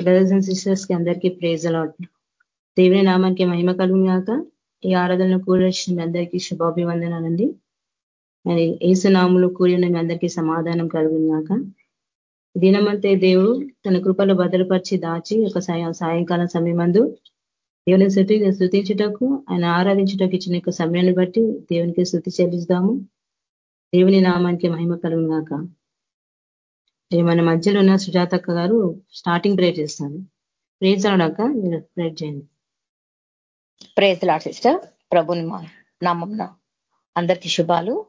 Brothers and సిస్టర్స్కి అందరికీ praise allot దేవుని నామానికి మహిమ కలుగుగాక ఈ ఆరాధనలో కూడిన మీ అందరికీ శుభాభివందనాలండి మరి ఏసునాములు కూడిన మీ అందరికీ సమాధానం కలుగుగాక దినమంతే దేవుడు తన కృపలో భద్రపరిచి దాచి ఒక సాయంకాలం సమయమందు దేవుని శృతి శృతించుటకు ఆయన ఆరాధించుటకు ఇచ్చిన యొక్క సమయాన్ని బట్టి దేవునికి శృతి చెల్లిస్తాము. దేవుని నామానికి మహిమ కలుగుగాక మన మధ్యలో ఉన్న సుజాతక్క గారు స్టార్టింగ్ ప్రేర్ చేస్తాను ప్రేజ్ అవడాక మీరు ప్రేర్ చేయండి. ప్రేజ్ లాడ్ సిస్టర్ ప్రభుని నామం అందరికీ శుభాలు.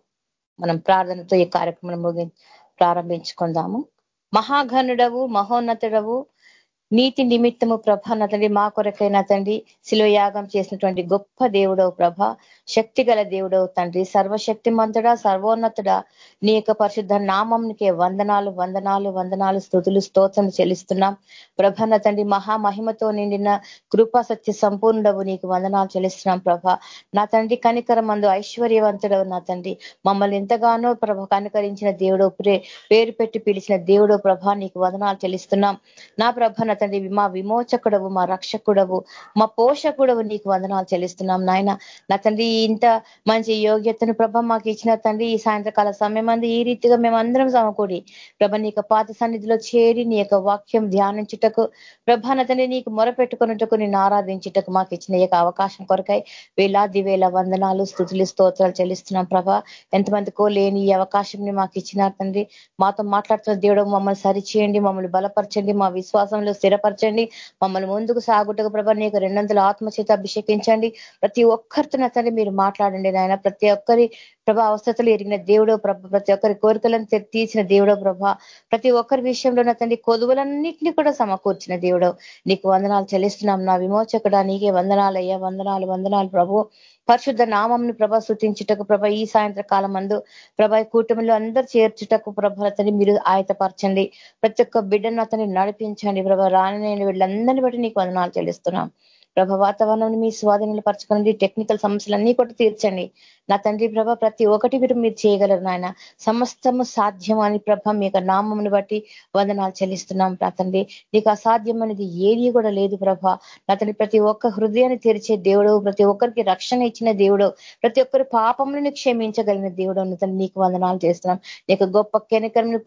మనం ప్రార్థనతో ఈ కార్యక్రమం ముగి ప్రారంభించుకుందాము. మహాఘనుడవు మహోన్నతుడవు నీతి నిమిత్తము ప్రభ నతండి మా కొరకైనా తండ్రి శిలోయాగం చేసినటువంటి గొప్ప దేవుడవు ప్రభ. శక్తి గల దేవుడవు తండ్రి. సర్వశక్తి మంతుడా సర్వోన్నతుడా నీ యొక్క పరిశుద్ధ నామంకే వందనాలు వందనాలు వందనాలు స్థుతులు స్తోత్రం చెల్లిస్తున్నాం. ప్రభన్న తండ్రి మహామహిమతో నిండిన కృపా సత్య సంపూర్ణుడవు నీకు వందనాలు చెల్లిస్తున్నాం ప్రభ. నా తండ్రి కనికరమందు ఐశ్వర్యవంతుడవు నా తండ్రి. మమ్మల్ని ఎంతగానో ప్రభ కనికరించిన దేవుడు పేరు పెట్టి పిలిచిన దేవుడు ప్రభ నీకు వందనాలు చెల్లిస్తున్నాం. నా ప్రభ తండ్రి మా విమోచకుడవు మా రక్షకుడవు మా పోషకుడవు నీకు వందనాలు చెల్లిస్తున్నాం నాయన. నా తండ్రి ఇంత మంచి యోగ్యతను ప్రభ మాకు ఇచ్చిన తండ్రి ఈ సాయంత్రకాల సమయం అంది ఈ రీతిగా మేమందరం సమకూడి ప్రభ నీ పాత సన్నిధిలో చేరి నీ యొక్క వాక్యం ధ్యానించుటకు ప్రభాన తండ్రి నీకు మొరపెట్టుకున్నట్టుకు నేను ఆరాధించుటకు మాకు ఇచ్చిన యొక్క అవకాశం కొరకై వేలాది వేల వందనాలు స్థుతులు స్తోత్రాలు చెల్లిస్తున్నాం ప్రభ. ఎంతమందికో లేని ఈ అవకాశం మాకు ఇచ్చినారు తండ్రి. మాతో మాట్లాడుతున్న దేవుడు మమ్మల్ని సరిచేయండి మమ్మల్ని బలపరచండి మా విశ్వాసంలో స్థిరపరచండి మమ్మల్ని ముందుకు సాగుటకు ప్రభ నీకు రెండొందల ఆత్మచేత అభిషేకించండి. ప్రతి ఒక్కరితో తండ్రి మీరు మాట్లాడండి నాయన. ప్రతి ఒక్కరి ప్రభా అవసరతలు ఎరిగిన దేవుడో ప్రభ ప్రతి ఒక్కరి కోరికలను తీర్చిన దేవుడో ప్రభ ప్రతి ఒక్కరి విషయంలో నా తండ్రి కొదువులన్నింటినీ కూడా సమకూర్చిన దేవుడో. నీకు వందనాలు చెల్లిస్తున్నాం. నా విమోచకుడా నీకే వందనాలయ్యా. వందనాలు వందనాలు ప్రభు. పరిశుద్ధ నామంని ప్రభ సృతించుటకు ప్రభ ఈ సాయంత్ర కాలం అందు ప్రభ కూటమిలో అందరు చేర్చుటకు ప్రభ అతని మీరు ఆయతపరచండి ప్రతి ఒక్క బిడ్డను అతన్ని నడిపించండి ప్రభ. రాని వీళ్ళందరినీ బట్టి నీకు వందనాలు చెల్లిస్తున్నాం. ప్రభ వాతావరణం మీ స్వాధీనంలో పరచుకోండి టెక్నికల్ సమస్యలన్నీ కూడా తీర్చండి. నా తండ్రి ప్రభ ప్రతి ఒక్కటి మీరు మీరు చేయగలరు నాయన. సమస్తము సాధ్యం అని ప్రభ మీ యొక్క నామంను బట్టి వందనాలు చెల్లిస్తున్నాం నా తండ్రి. నీకు అసాధ్యం అనేది ఏది కూడా లేదు ప్రభ. నా తండ్రి ప్రతి ఒక్క హృదయాన్ని తెరిచే దేవుడు ప్రతి ఒక్కరికి రక్షణ ఇచ్చిన దేవుడు ప్రతి ఒక్కరి పాపములను క్షమించగలిగిన దేవుడు తండ్రి నీకు వందనాలు చేస్తున్నాం. నీకు గొప్ప కనికరమును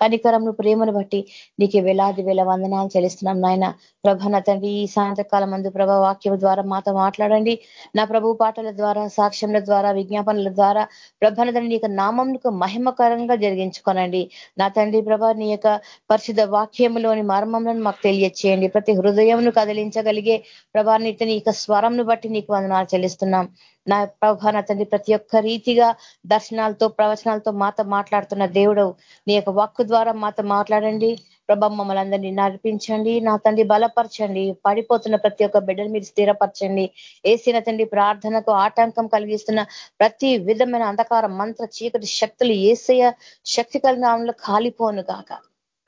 కనికరంను ప్రేమను బట్టి నీకు వేలాది వేల వందనాలు చెల్లిస్తున్నాం నాయన. ప్రభ నా తండ్రి ఈ సాయంత్రకాలం మందు ప్రభ వాక్యం ద్వారా మాతో మాట్లాడండి. నా ప్రభు పాటల ద్వారా సాక్ష్యంల ద్వారా విజ్ఞాపనల ద్వారా ప్రభనదని నీ యొక్క నామంకు మహిమకరంగా జరిగించుకోనండి. నా తండ్రి ప్రభ నీ యొక్క పరిశుద్ధ వాక్యములోని మర్మములను మాకు తెలియచేయండి. ప్రతి హృదయంను కదిలించగలిగే ప్రభాని నీ యొక్క స్వరంను బట్టి నీకు వందనాలు చెల్లిస్తున్నాం. నా ప్రభ నా తండ్రి ప్రతి ఒక్క రీతిగా దర్శనాలతో ప్రవచనాలతో మాతో మాట్లాడుతున్న దేవుడు నీ యొక్క వాక్కు ద్వారా మాతో మాట్లాడండి. ప్రభ మమ్మల్ని అందరినీ నడిపించండి. నా తండ్రి బలపరచండి. పడిపోతున్న ప్రతి ఒక్క బిడ్డను మీరు స్థిరపరచండి. ఏసిన తండ్రి ప్రార్థనకు ఆటంకం కలిగిస్తున్న ప్రతి విధమైన అంధకార మంత్ర చీకటి శక్తులు ఏసయ శక్తి కలిగిన కాలిపోను కాక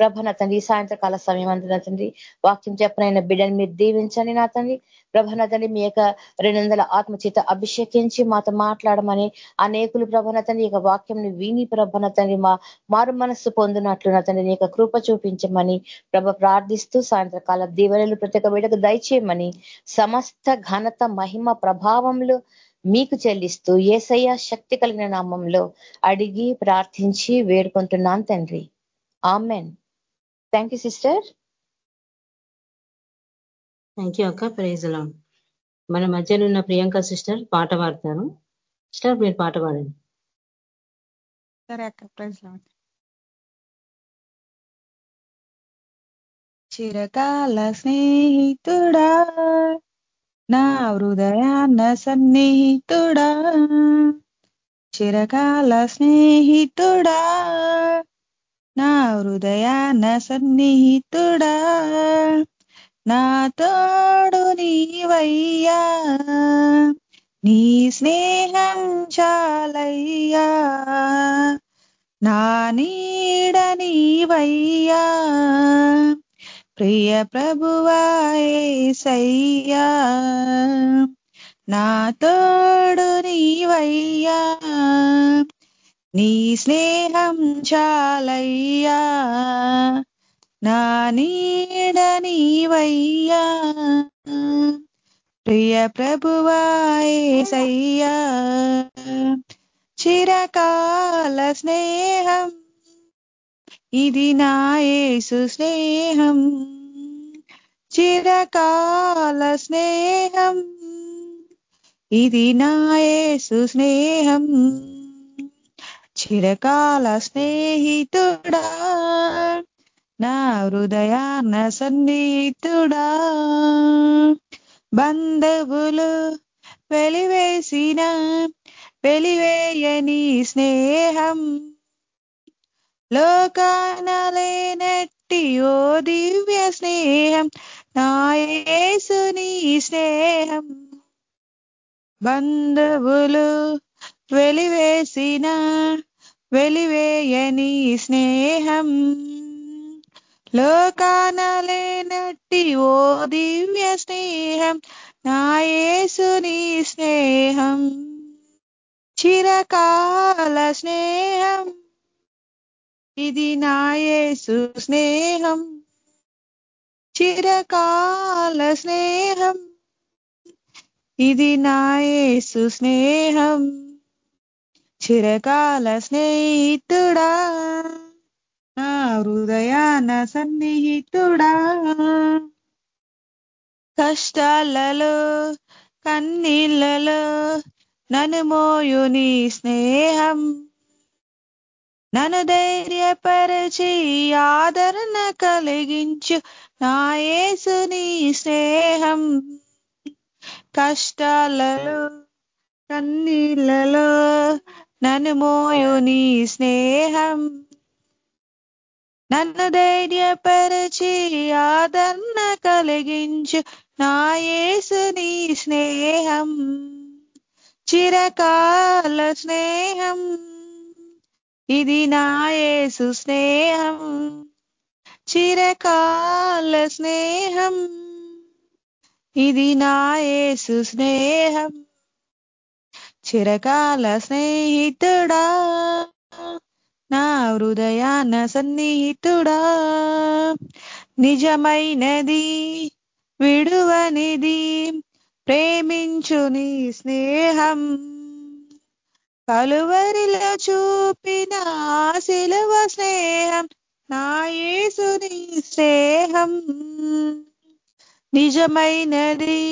ప్రభ నా తండ్రి సాయంత్రకాల సమయం అందు తండ్రి వాక్యం చెప్పనైన బిడ్డని మీరు దీవించండి నా తండ్రి. ప్రభ నా తండ్రి మీ యొక్క రెండు వందల ఆత్మచేత అభిషేకించి మాతో మాట్లాడమని అనేకులు ప్రభ నా తండ్రి యొక్క వాక్యంని విని ప్రభ తండ్రి మా మారు మనస్సు పొందినట్లు నా తండ్రి నీ కృప చూపించమని ప్రభ ప్రార్థిస్తూ సాయంత్రకాల దీవెనలు ప్రతి ఒక్క బిడ్డకు దయచేయమని సమస్త ఘనత మహిమ ప్రభావంలో మీకు చెల్లిస్తూ ఏసయ్య శక్తి కలిగిన నామంలో అడిగి ప్రార్థించి వేడుకుంటున్నాను తండ్రి. Amen. Thank you sister thank you అక్క. ప్రైజ్ లా మన మధ్యలో ఉన్న ప్రియాంక సిస్టర్ పాట పాడతారు సిస్టర్ మీరు పాట పాడండి. సరే అక్క ప్రైజ్ లా చిరకాల స్నేహితుడా నా హృదయాన్న సన్నిహితుడా చిరకాల స్నేహితుడా నా హృదయాన సన్నిహితుడా నా తోడు నీవయ్యా నీ స్నేహం చాలయ్యా నా నీడ నీవయ్యా ప్రియ ప్రభువాయేసయ్యా నా తోడు నీవయ్యా నీ స్నేహం చాలయ్యా నా నీడ నీవయ్యా. ప్రియ ప్రభువాయేసయ్యా చిరకాల స్నేహం ఇది నాయేసు స్నేహం. చిరకాల స్నేహం ఇది నాయేసు స్నేహం. చిరకాల స్నేహితుడా నా హృదయాన సన్నిహితుడా బంధువులు వెలివేసిన వెలివేయని స్నేహం లోకానలేనట్టి ఓ దివ్య స్నేహం నాయసుని స్నేహం. బంధువులు వెలివేసిన వెలివేయని స్నేహం. లోకానలేనట్టి ఓ దివ్య స్నేహం. నాయసుని స్నేహం. చిరకాల స్నేహం. ఇది నాయేసు స్నేహం. చిరకాల స్నేహం. ఇది నాయేసు స్నేహం. చిరకాల స్నేహితుడా నా హృదయాన సన్నిహితుడా. కష్టాలలో కన్నీళ్ళలో నన్ను మోయుని స్నేహం. నన్ను ధైర్యపరచి ఆదరణ కలిగించు నా యేసుని స్నేహం. కష్టాలలో కన్నీళ్ళలో నన్ను మోయుని స్నేహం. నన్ను ధైర్యపరచి ఆదరణ కలిగించు నా నీ స్నేహం. చిరకాల స్నేహం. ఇది నాయేసు స్నేహం. చిరకాల స్నేహం. ఇది నాయేసు స్నేహం. చిరకాల స్నేహితుడా నా హృదయాన సన్నిహితుడా. నిజమైనది విడువనిది ప్రేమించుని స్నేహం. కలువరిలో చూపిన శిలువ స్నేహం నా యేసుని స్నేహం. నిజమైనది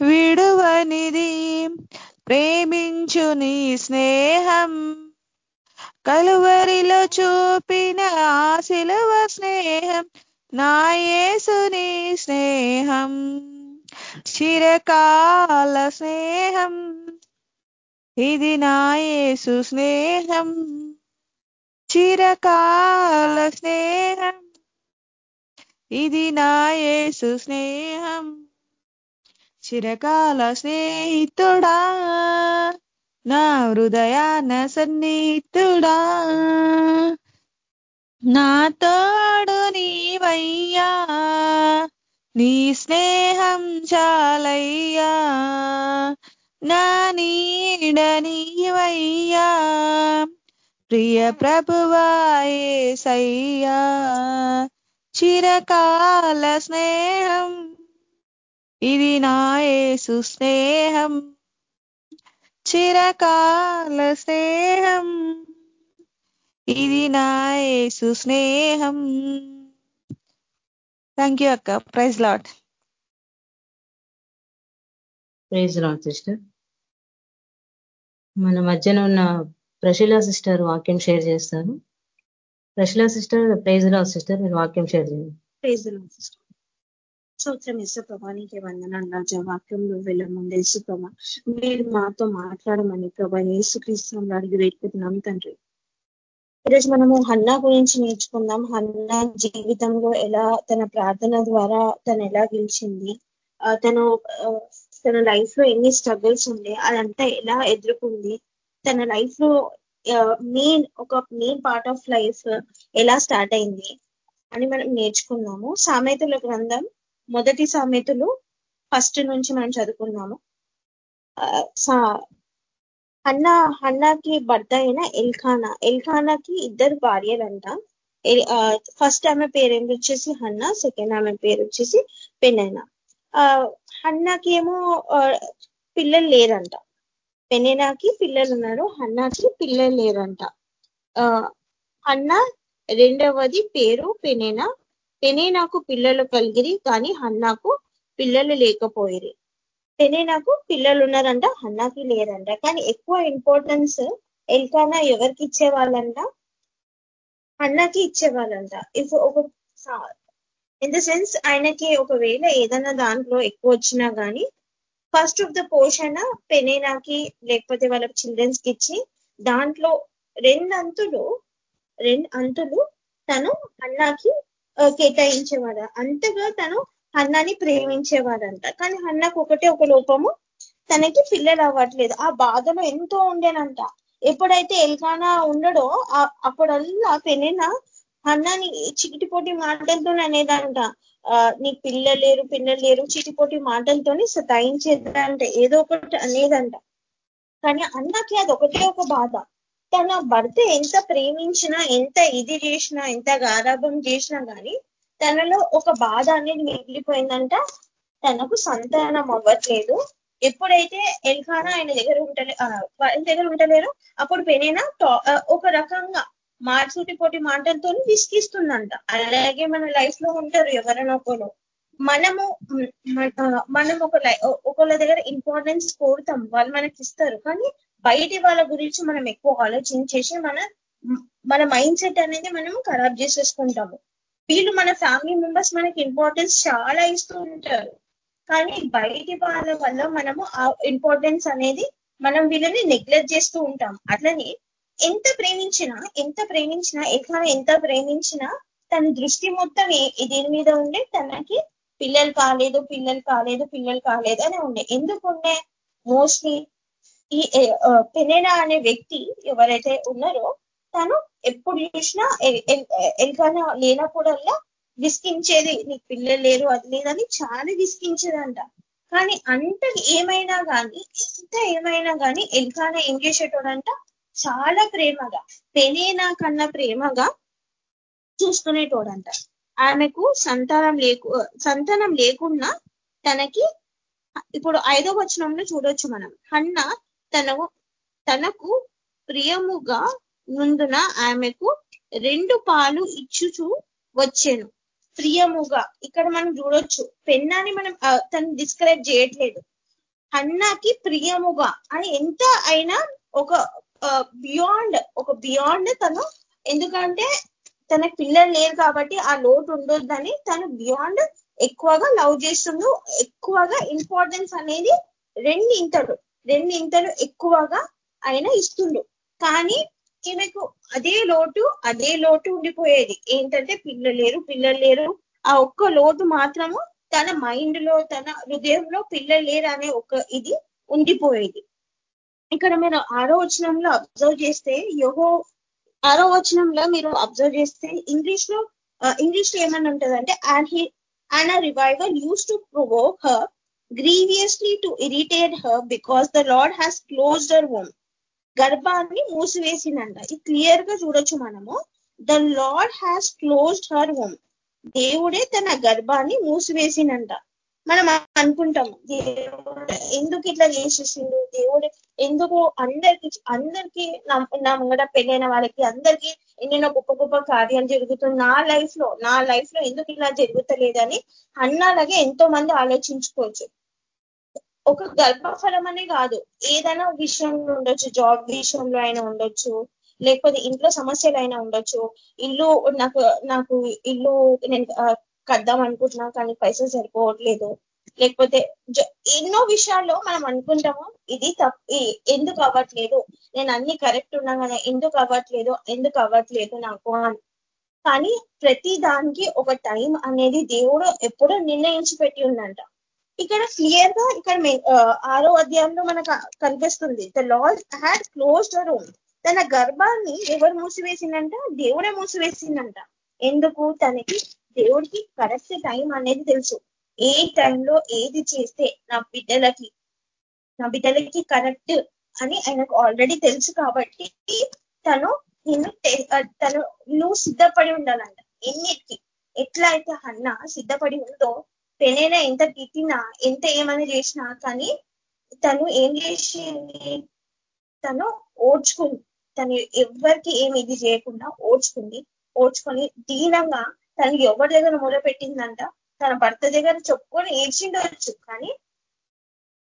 విడువనిది ప్రేమించుని స్నేహం. కలువరిలో చూపిన శిలువ స్నేహం. నాయేసుని స్నేహం. చిరకాల స్నేహం. ఇది నాయేసు స్నేహం. చిరకాల స్నేహం. ఇది నాయేసు స్నేహం. చిరకాల స్నేహితుడా నా హృదయాన సన్నిహితుడా. నా తోడు నీవయ్యా నీ స్నేహం చాలయ్యా. నా నీడ నీవయ్యా ప్రియ ప్రభువాయే సయ్యా చిరకాల స్నేహం ఇది నా యేసు స్నేహం. చిరకాల స్నేహం. ఇది నా యేసు స్నేహం. థ్యాంక్ యూ అక్క. Praise Lord praise Lord sister మన మధ్యన ఉన్న ప్రశిలా సిస్టర్ వాక్యం షేర్ చేస్తారు Priscilla sister praise Lord sister మీరు వాక్యం షేర్ చేయండి. ప్రైజ్ సిస్టర్ స్తోత్రం ఇసుప్రభా నీకే వందనాలు. రాజా వాక్యంలో వెళ్ళ ముందు మీరు మాతో మాట్లాడమని ప్రభా యేసుక్రీస్తు అడిగి వేడుకుంటున్నాం తండ్రి. ఈరోజు మనము హన్నా గురించి నేర్చుకుందాం. హన్నా జీవితంలో ఎలా తన ప్రార్థన ద్వారా తను ఎలా గెలిచింది తను తన లైఫ్లో ఎన్ని స్ట్రగుల్స్ ఉండే అదంతా ఎలా ఎదుర్కొంది తన లైఫ్లో మెయిన్ ఒక మెయిన్ పార్ట్ ఆఫ్ లైఫ్ ఎలా స్టార్ట్ అయింది అని మనం నేర్చుకున్నాము సామెతల గ్రంథం మొదటి సామెతలు ఫస్ట్ నుంచి మనం చదువుకున్నాము హన్నా హన్నాకి భర్త అయిన ఎల్ఖానా. ఎల్ఖానాకి ఇద్దరు భార్యలంట. ఫస్ట్ ఆమె పేరు ఏమి వచ్చేసి హన్న సెకండ్ ఆమె పేరు వచ్చేసి పెనైనా హన్నాకి ఏమో పిల్లలు లేరంట. పెనైనాకి పిల్లలు ఉన్నారు హన్నాకి పిల్లలు లేరంట. హన్న రెండవది పేరు పెనేనా పెనేనాకు పిల్లలు కలిగిరి కానీ హన్నాకు పిల్లలు లేకపోయిరి. పెనేనాకు పిల్లలు ఉన్నారంట హన్నాకి లేరంట. కానీ ఎక్కువ ఇంపార్టెన్స్ ఎల్కానా ఎవరికి ఇచ్చేవాళ్ళంట? అన్నకి ఇచ్చేవాళ్ళంట. ఇఫ్ ఒక ఇన్ ద సెన్స్ ఆయనకి ఒకవేళ ఏదైనా దాంట్లో ఎక్కువ వచ్చినా కానీ ఫస్ట్ ఆఫ్ ద పోషణ పెనేనాకి లేకపోతే వాళ్ళ చిల్డ్రన్స్కి ఇచ్చి దాంట్లో రెండు అంతులు రెండు అంతులు తను అన్నాకి కేటాయించేవాడు. అంతగా తను హన్నాని ప్రేమించేవాడంట. కానీ హన్నాకు ఒకటే ఒక లోపము తనకి పిల్లలు అవ్వట్లేదు. ఆ బాధలో ఎంతో ఉండేనంట. ఎప్పుడైతే ఎల్కానా ఉండడో అప్పుడల్లా పెనిన హన్నాని చిటిపోటి మాటలతో అనేదంట. నీకు పిల్లలు లేరు పిల్లలు లేరు చిటిపోటి మాటలతోని సతాయించేదంట. ఏదో ఒకటి అనేదంట. కానీ అన్నకి అది ఒకటే ఒక బాధ. తన భర్త ఎంత ప్రేమించినా ఎంత ఇది చేసినా ఎంత గారాభం చేసినా కానీ తనలో ఒక బాధ అనేది మిగిలిపోయిందంట. తనకు సంతానం అవ్వట్లేదు. ఎప్పుడైతే ఎల్ఖానా ఆయన దగ్గర ఉంటలే ఆయన దగ్గర ఉంటలేరు అప్పుడు పెనైనా ఒక రకంగా మార్చుటి పోటీ మాటలతో విసిగిస్తుందంట. అలాగే మన లైఫ్లో ఉంటారు ఎవరైనా ఒకరు. మనము మనం ఒక ఒకళ్ళ దగ్గర ఇంపార్టెన్స్ కోరుతాం. వాళ్ళు మనకి ఇస్తారు కానీ బయటి వాళ్ళ గురించి మనం ఎక్కువ ఆలోచించేసి మన మన మైండ్ సెట్ అనేది మనం ఖరాబ్ చేసేసుకుంటాము. వీళ్ళు మన ఫ్యామిలీ మెంబర్స్ మనకి ఇంపార్టెన్స్ చాలా ఇస్తూ ఉంటారు. కానీ బయటి వాళ్ళ వల్ల మనము ఆ ఇంపార్టెన్స్ అనేది మనం వీళ్ళని నెగ్లెక్ట్ చేస్తూ ఉంటాం. అట్లనే ఎంత ప్రేమించినా ఎంత ప్రేమించినా ఎట్లా ఎంత ప్రేమించినా తన దృష్టి మొత్తం దీని మీద ఉండే తనకి పిల్లలు కాలేదు పిల్లలు కాలేదు పిల్లలు కాలేదు అని ఉండే. ఎందుకు ఉండే? మోస్ట్లీ ఈ పెనేనా అనే వ్యక్తి ఎవరైతే ఉన్నారో తను ఎప్పుడు చూసినా ఎల్కానా లేనప్పుడల్లా విసికించేది నీకు పిల్లలు లేరు అది లేదని చాలా విసికించేదంట కానీ అంత ఏమైనా కానీ ఎంత ఏమైనా కానీ ఎల్కానా ఏం చేసేటోడంట చాలా ప్రేమగా పెనేనా కన్నా ప్రేమగా చూసుకునేటోడంట. ఆమెకు సంతానం లేకు సంతానం లేకున్నా తనకి ఇప్పుడు ఐదో వచనంలో చూడొచ్చు మనం. హన్న తన తనకు ప్రియముగా ముందున ఆమెకు రెండు పాలు ఇచ్చుచు వచ్చాను. ప్రియముగా ఇక్కడ మనం చూడొచ్చు పెన్నాని మనం తను డిస్క్రైబ్ చేయట్లేదు. హన్నాకి ప్రియముగా అని ఎంత అయినా ఒక బియాండ్ ఒక బియాండ్ తను ఎందుకంటే తన పిల్లలు లేరు కాబట్టి ఆ లోటు ఉండొద్దని తను బియాండ్ ఎక్కువగా లవ్ చేస్తుండు. ఎక్కువగా ఇంపార్టెన్స్ అనేది రెండింతలు రెండింతలు ఎక్కువగా ఆయన ఇస్తుండు. కానీ ఈమెకు అదే లోటు అదే లోటు ఉండిపోయేది. ఏంటంటే పిల్లలు లేరు పిల్లలు లేరు. ఆ ఒక్క లోటు మాత్రము తన మైండ్లో తన హృదయంలో పిల్లలు లేరు అనే ఒక ఇది ఉండిపోయేది. ఇక్కడ మీరు ఆరో వచనంలో అబ్జర్వ్ చేస్తే యోగో ఆరో వచనంలో మీరు అబ్జర్వ్ చేస్తే ఇంగ్లీష్లో ఇంగ్లీష్లో ఏమని ఉంటుందంటే and he and rival used to provoke her grievously to irritate her because the Lord has closed her womb గర్భాన్ని మూసివేసిందంట ఇది క్లియర్గా చూడొచ్చు మనము the Lord has closed her womb దేవుడే తన గర్భాన్ని మూసివేసిందంట మనం అనుకుంటాం దేవుడు ఎందుకు ఇట్లా చేసేసిండు దేవుడు ఎందుకు అందరికి అందరికి నా ముంగట పెళ్ళైన వాళ్ళకి అందరికీ ఎన్నెన్నో గొప్ప గొప్ప కార్యాలు జరుగుతుంది నా లైఫ్లో నా లైఫ్లో ఎందుకు ఇలా జరుగుతలేదని అన్నలాగే ఎంతో మంది ఆలోచించుకోవచ్చు ఒక గర్భఫలం అనే కాదు. ఏదైనా విషయంలో ఉండొచ్చు జాబ్ విషయంలో అయినా ఉండొచ్చు లేకపోతే ఇంట్లో సమస్యలు అయినా ఉండొచ్చు. ఇల్లు నాకు నాకు ఇల్లు నేను కద్దాం అనుకుంటున్నా కానీ పైసలు సరిపోవట్లేదు. లేకపోతే ఎన్నో విషయాల్లో మనం అనుకుంటాము ఇది తప్పు ఎందుకు అవ్వట్లేదు? నేను అన్ని కరెక్ట్ ఉన్నా కదా ఎందుకు అవ్వట్లేదు? ఎందుకు అవ్వట్లేదు నాకు అని. కానీ ప్రతి దానికి ఒక టైం అనేది దేవుడు ఎప్పుడో నిర్ణయించి పెట్టి ఉందంట ఇక్కడ క్లియర్గా ఇక్కడ ఆరో అధ్యాయంలో మనకు కనిపిస్తుంది. ద లార్డ్ హ్యాడ్ క్లోజ్డ్ రూమ్ తన గర్భాన్ని ఎవరు మూసివేసిందంట? దేవుడే మూసివేసిందంట. ఎందుకు? తనకి దేవుడికి కరెక్ట్ టైం అనేది తెలుసు. ఏ టైంలో ఏది చేస్తే నా బిడ్డలకి నా బిడ్డలకి కరెక్ట్ అని ఆయనకు ఆల్రెడీ తెలుసు కాబట్టి తను నిన్ను తను నువ్వు సిద్ధపడి ఉండాలంట. ఎన్నిటికి? ఎట్లా అయితే అన్న సిద్ధపడి ఉందో పెనైనా ఎంత తిట్టినా ఎంత ఏమని చేసినా కానీ తను ఏం చేసింది తను ఓడ్చుకుంది. తను ఎవరికి ఏమి ఇది చేయకుండా ఓడ్చుకుంది. ఓడ్చుకొని దీనంగా తను ఎవరి దగ్గర మొదలుపెట్టిందంట తన భర్త దగ్గర చెప్పుకొని ఏడ్చిండవచ్చు కానీ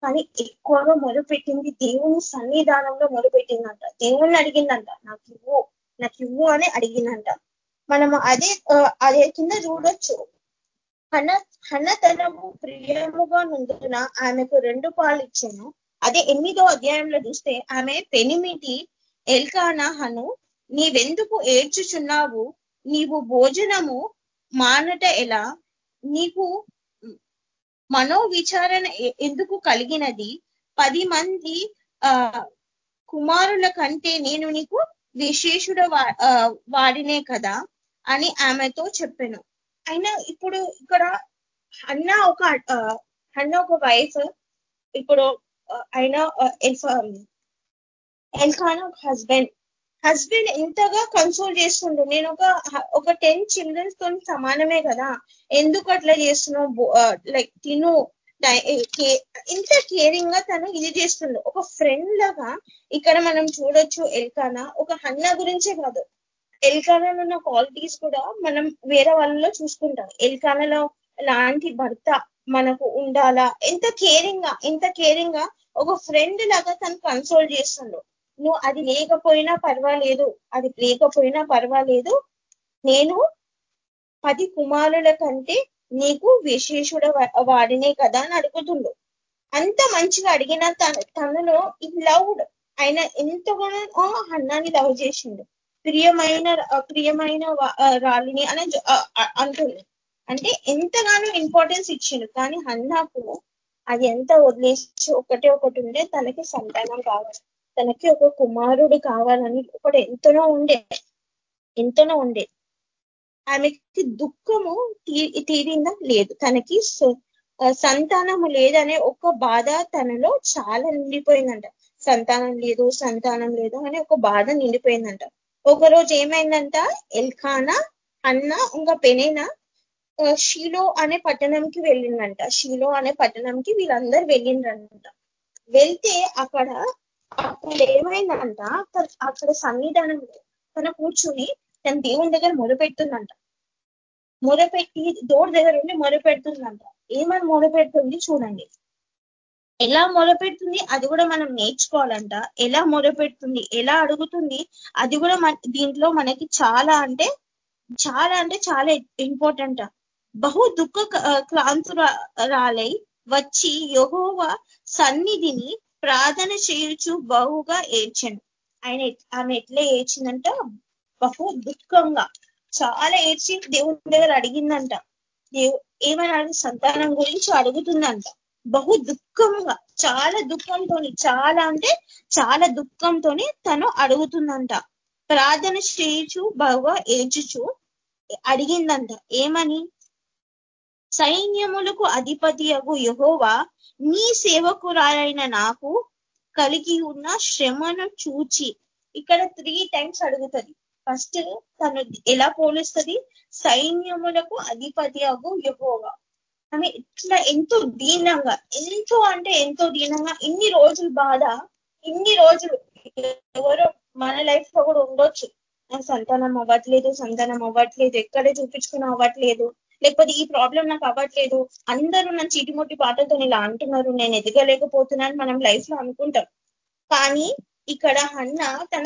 కానీ ఎక్కువగా మొదలుపెట్టింది దేవుని సన్నిధానంలో మొదలుపెట్టిందంట దేవుణ్ణి అడిగిందంట నాకు ఇవ్వు నాకు ఇవ్వు అని అడిగిందంట. మనము అదే అదే కింద చూడొచ్చు. హన హనతనము ప్రియముగా నుండున ఆమెకు రెండు పాలు ఇచ్చాను. అదే ఎనిమిదో అధ్యాయంలో చూస్తే ఆమె పెనిమిటి ఎల్కానా హను నీవెందుకు ఏడ్చుచున్నావు? నీవు భోజనము మానట ఎలా? నీకు మనో విచారణ ఎందుకు కలిగినది? పది మంది ఆ కుమారుల కంటే నేను నీకు విశేషుడు వాడినే కదా? అని ఆమెతో చెప్పాను. అయినా ఇప్పుడు ఇక్కడ అన్న ఒక అన్న ఒక వైఫ్ ఇప్పుడు ఆయన ఒక హస్బెండ్. హస్బెండ్ ఎంతగా కన్సోల్ చేస్తుండే. నేను ఒక ఒక టెన్ చిల్డ్రన్స్తో సమానమే కదా. ఎందుకు అట్లా చేస్తున్నావు? లైక్ తిను. ఇంత కేరింగ్గా తను ఇది చేస్తుండు. ఒక ఫ్రెండ్ లాగా ఇక్కడ మనం చూడొచ్చు ఎల్కానా ఒక అన్న గురించే కాదు. ఎల్కానాలో ఉన్న క్వాలిటీస్ కూడా మనం వేరే వాళ్ళలో చూసుకుంటాం. ఎల్కానాలో లాంటి భర్త మనకు ఉండాలా? ఎంత కేరింగ్గా ఎంత కేరింగ్గా ఒక ఫ్రెండ్ లాగా తను కన్సోల్ చేస్తుండు. నువ్వు అది లేకపోయినా పర్వాలేదు అది లేకపోయినా పర్వాలేదు. నేను పది కుమారుల కంటే నీకు విశేషుడ వాడినే కదా అని అడుగుతుండు. అంత మంచిగా అడిగిన తన తనలో ఈ లవ్డ్ ఆయన ఎంతగానో అన్నాన్ని లవ్ చేసిండు. ప్రియమైన ప్రియమైన రాలిని అని అంటుంది. అంటే ఎంతగానో ఇంపార్టెన్స్ ఇచ్చిండు. కానీ అన్నాకు అది ఎంత వదిలేసి ఒకటే ఒకటి ఉండే తనకి సంతానం కావాలి. తనకి ఒక కుమారుడు కావాలని ఒకటి ఎంతనో ఉండే ఎంతనో ఉండే. ఆమెకి దుఃఖము తీరిందా? లేదు. తనకి సంతానము లేదనే ఒక బాధ తనలో చాలా నిండిపోయిందంట. సంతానం లేదు సంతానం లేదు అనే ఒక బాధ నిండిపోయిందంట. ఒకరోజు ఏమైందంట? ఎల్ఖానా అన్న ఇంకా పెనైనా షీలో అనే పట్టణంకి వెళ్ళిందంట. షీలో అనే పట్టణంకి వీళ్ళందరూ వెళ్ళిండ్రంట. వెళ్తే అక్కడ అక్కడ ఏమైందంట? అక్కడ సన్నిధానం తన కూర్చుని తన దేవుని దగ్గర మొరపెడుతుందంట. మొరపెట్టి దోడు దగ్గర ఉండి మొరపెడుతుందంట. ఏమని మొరపెడుతుంది చూడండి. ఎలా మొరపెడుతుంది అది కూడా మనం నేర్చుకోవాలంట. ఎలా మొరపెడుతుంది ఎలా అడుగుతుంది అది కూడా మన దీంట్లో మనకి చాలా అంటే చాలా అంటే చాలా ఇంపార్టెంట్ బహు దుఃఖ క్లాంతురాలై వచ్చి యహోవ సన్నిధిని ప్రార్థన చేయుచు బహుగా ఏడ్చండి ఆయన ఆమె ఎట్లా ఏడ్చిందంట? బహు దుఃఖంగా. చాలా ఏడ్చి దేవుని దగ్గర అడిగిందంట. దేవు ఏమని సంతానం గురించి అడుగుతుందంట. బహు దుఃఖంగా చాలా దుఃఖంతో చాలా అంటే చాలా దుఃఖంతో తను అడుగుతుందంట. ప్రార్థన చేయచు బహుగా ఏడ్చుచు అడిగిందంట. ఏమని? సైన్యములకు అధిపతి అగు యహోవా నీ సేవకురాలైన నాకు కలిగి ఉన్న శ్రమను చూచి. ఇక్కడ త్రీ టైమ్స్ అడుగుతుంది. ఫస్ట్ తను ఎలా పోలుస్తుంది? సైన్యములకు అధిపతి అగు యహోవా. ఆమె ఇట్లా ఎంతో దీనంగా ఎంతో అంటే ఎంతో దీనంగా ఇన్ని రోజులు బాధ ఇన్ని రోజులు ఎవరో మన లైఫ్లో కూడా ఉండొచ్చు. నాకు సంతానం అవ్వట్లేదు సంతానం అవ్వట్లేదు ఎక్కడే చూపించుకుని అవ్వట్లేదు లేకపోతే ఈ ప్రాబ్లం నాకు అవ్వట్లేదు అందరూ నన్ను చీటిమొట్టి పాటలతో ఇలా అంటున్నారు నేను ఎదగలేకపోతున్నాను మనం లైఫ్లో అనుకుంటాం. కానీ ఇక్కడ అన్న తన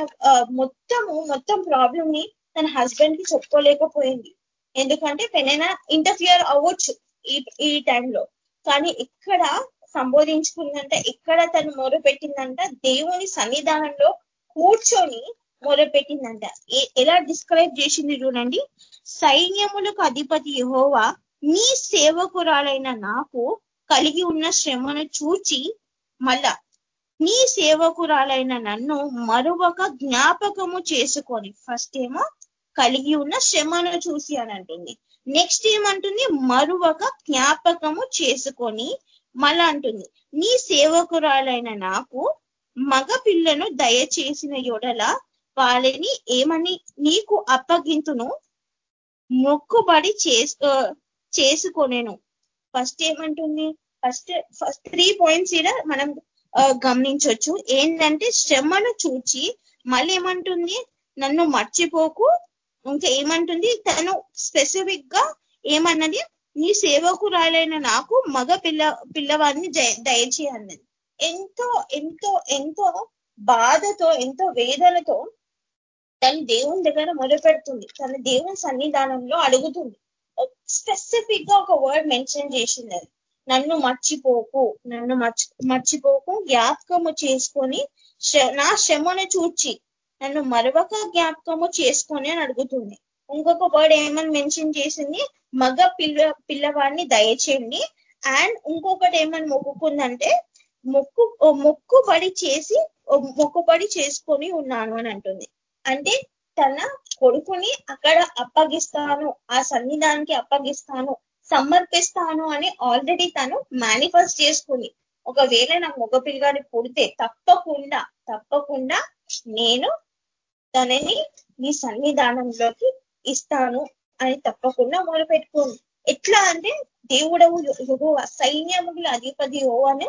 మొత్తము మొత్తం ప్రాబ్లం ని తన హస్బెండ్కి చెప్పుకోలేకపోయింది. ఎందుకంటే పెనైనా ఇంటర్ఫియర్ అవ్వచ్చు. ఈ ఈ టైంలో కానీ ఇక్కడ సంబోధించుకుందంట ఎక్కడ తను మొరపెట్టిందంట దేవుని సన్నిధానంలో కూర్చొని మొదలుపెట్టిందంట ఎలా డిస్క్రైబ్ చేసింది చూడండి. సైన్యములకు అధిపతి యహోవా నీ సేవకురాలైన నాకు కలిగి ఉన్న శ్రమను చూచి మళ్ళా నీ సేవకురాలైన నన్ను మరొక జ్ఞాపకము చేసుకొని. ఫస్ట్ ఏమో కలిగి ఉన్న శ్రమను చూసి అని అంటుంది. నెక్స్ట్ ఏమంటుంది? మరొక జ్ఞాపకము చేసుకొని మళ్ళా అంటుంది నీ సేవకురాలైన నాకు మగ పిల్లను దయచేసిన యొడల వాళ్ళని ఏమని నీకు అప్పగింతును? మొక్కుబడి చేసుకొనేను. ఫస్ట్ ఏమంటుంది? ఫస్ట్ ఫస్ట్ త్రీ పాయింట్స్ ఇక్కడ మనం గమనించవచ్చు ఏంటంటే శ్రమను చూచి మళ్ళీ ఏమంటుంది నన్ను మర్చిపోకు ఇంకా ఏమంటుంది? తను స్పెసిఫిక్గా ఏమన్నది? నీ సేవకురాలైన నాకు మగ పిల్ల పిల్లవాడిని దయచేయన్నది. ఎంతో ఎంతో ఎంతో బాధతో ఎంతో వేదనతో తను దేవుని దగ్గర మొదలుపెడుతుంది తన దేవుని సన్నిధానంలో అడుగుతుంది. స్పెసిఫిక్గా ఒక వర్డ్ మెన్షన్ చేసింది అది నన్ను మర్చిపోకు నన్ను మర్చిపోకు జ్ఞాపకము చేసుకొని నా శ్రమను చూచి నన్ను మరొక జ్ఞాపకము చేసుకొని అని అడుగుతుంది. ఇంకొక వర్డ్ ఏమని మెన్షన్ చేసింది? మగ పిల్ల పిల్లవాడిని దయచేయండి. అండ్ ఇంకొకటి ఏమని మొక్కుకుందంటే మొక్కు మొక్కుబడి చేసి మొక్కుబడి చేసుకొని ఉన్నాను అని అంటుంది. అంటే తన కొడుకుని అక్కడ అప్పగిస్తాను ఆ సన్నిధానికి అప్పగిస్తాను సమర్పిస్తాను అని ఆల్రెడీ తను మేనిఫెస్ట్ చేసుకుని ఒకవేళ నా మగ పిల్లగాని పుడితే తప్పకుండా తప్పకుండా నేను తనని నీ సన్నిధానంలోకి ఇస్తాను అని తప్పకుండా మొదలుపెట్టుకో ఎట్లా అంటే దేవుడవు యుగో సైన్యముల అధిపతి ఓ అని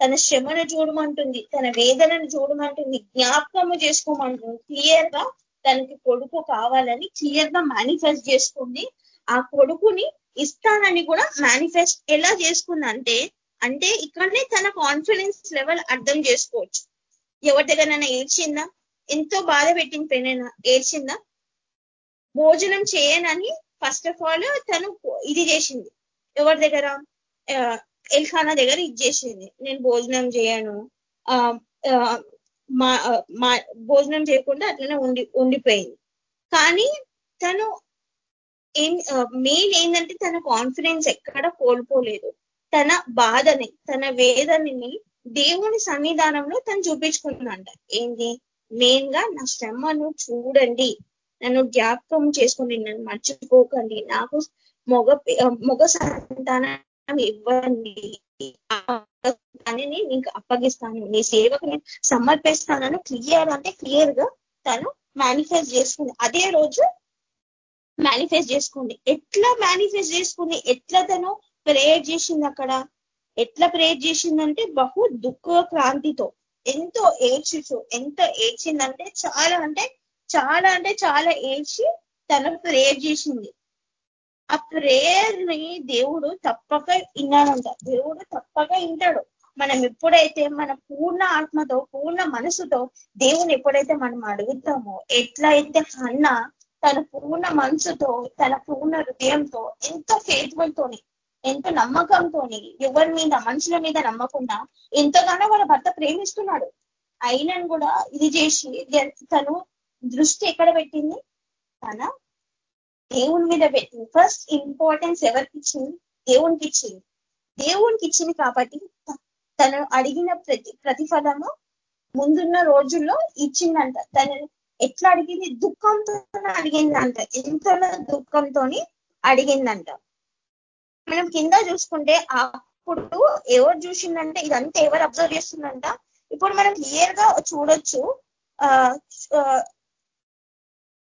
తన శ్రమను చూడమంటుంది తన వేదనను చూడమంటుంది జ్ఞాపకము చేసుకోమంటుంది. క్లియర్గా తనకి కొడుకు కావాలని క్లియర్గా మేనిఫెస్ట్ చేసుకుంది. ఆ కొడుకుని ఇస్తానని కూడా మేనిఫెస్ట్ ఎలా చేసుకుందంటే అంటే ఇక్కడనే తన కాన్ఫిడెన్స్ లెవెల్ అర్థం చేసుకోవచ్చు. ఎవరి దగ్గరైనా ఏడ్చిందా? ఎంతో బాధ పెట్టింది పెనైనా ఏడ్చిందా? భోజనం చేయనని ఫస్ట్ ఆఫ్ ఆల్ తను ఇది చేసింది. ఎవరి దగ్గర? ఎల్ఖానా దగ్గర ఇది చేసింది. నేను భోజనం చేయను. మా మా భోజనం చేయకుండా అట్లనే ఉండి ఉండిపోయింది. కానీ తను ఏం మెయిన్ ఏంటంటే తన కాన్ఫిడెన్స్ ఎక్కడ కోల్పోలేదు. తన బాధని తన వేదనని దేవుని సన్నిధానంలో తను చూపించుకుంటుందంట ఏంటి మెయిన్గా నా శ్రమను చూడండి. నన్ను జ్ఞాపకం చేసుకుని నన్ను మర్చిపోకండి. నాకు మొగ మొగ సంతానం ఇవ్వండి. దానిని నీకు అప్పగిస్తాను. నీ సేవకు నేను సమర్పిస్తానని క్లియర్ అంటే క్లియర్గా తను మేనిఫెస్ట్ చేసుకుంది. అదే రోజు మేనిఫెస్ట్ చేసుకుంది. ఎట్లా మేనిఫెస్ట్ చేసుకుంది? ఎట్లా తను ప్రేయర్ చేసింది అక్కడ? ఎట్లా ప్రేయర్ చేసిందంటే బహు దుఃఖ క్రాంతితో. ఎంతో ఏడ్చుచు ఎంత ఏడ్చిందంటే చాలా అంటే చాలా అంటే చాలా ఏడ్చి తను ప్రేయర్ చేసింది. ఆ ప్రేయర్ని దేవుడు తప్పక విన్నాడంట. దేవుడు తప్పక వింటాడు. మనం ఎప్పుడైతే మన పూర్ణ ఆత్మతో పూర్ణ మనసుతో దేవుని ఎప్పుడైతే మనం అడుగుతామో ఎట్లయితే అన్న తన పూర్ణ మనసుతో తన పూర్ణ హృదయంతో ఎంతో ఫేత్ఫుల్ తోని ఎంతో నమ్మకంతో ఎవరి మీద మనుషుల మీద నమ్మకుండా ఎంతగానో వాళ్ళ భర్త ప్రేమిస్తున్నాడు. అయినను కూడా ఇది చేసి తను దృష్టి ఎక్కడ పెట్టింది? తన దేవుని మీద పెట్టింది. ఫస్ట్ ఇంపార్టెన్స్ ఎవరికి ఇచ్చింది? దేవునికి ఇచ్చింది. దేవునికి ఇచ్చింది కాబట్టి తను అడిగిన ప్రతి ప్రతిఫలము ముందున్న రోజుల్లో ఇచ్చిందంట. తను ఎట్లా అడిగింది? దుఃఖంతో అడిగిందంట. ఎంత దుఃఖంతో అడిగిందంట. మనం కింద చూసుకుంటే అప్పుడు ఎవరు చూసిందంటే ఇదంతా ఎవరు అబ్జర్వ్ చేస్తుందంట? ఇప్పుడు మనం క్లియర్గా చూడొచ్చు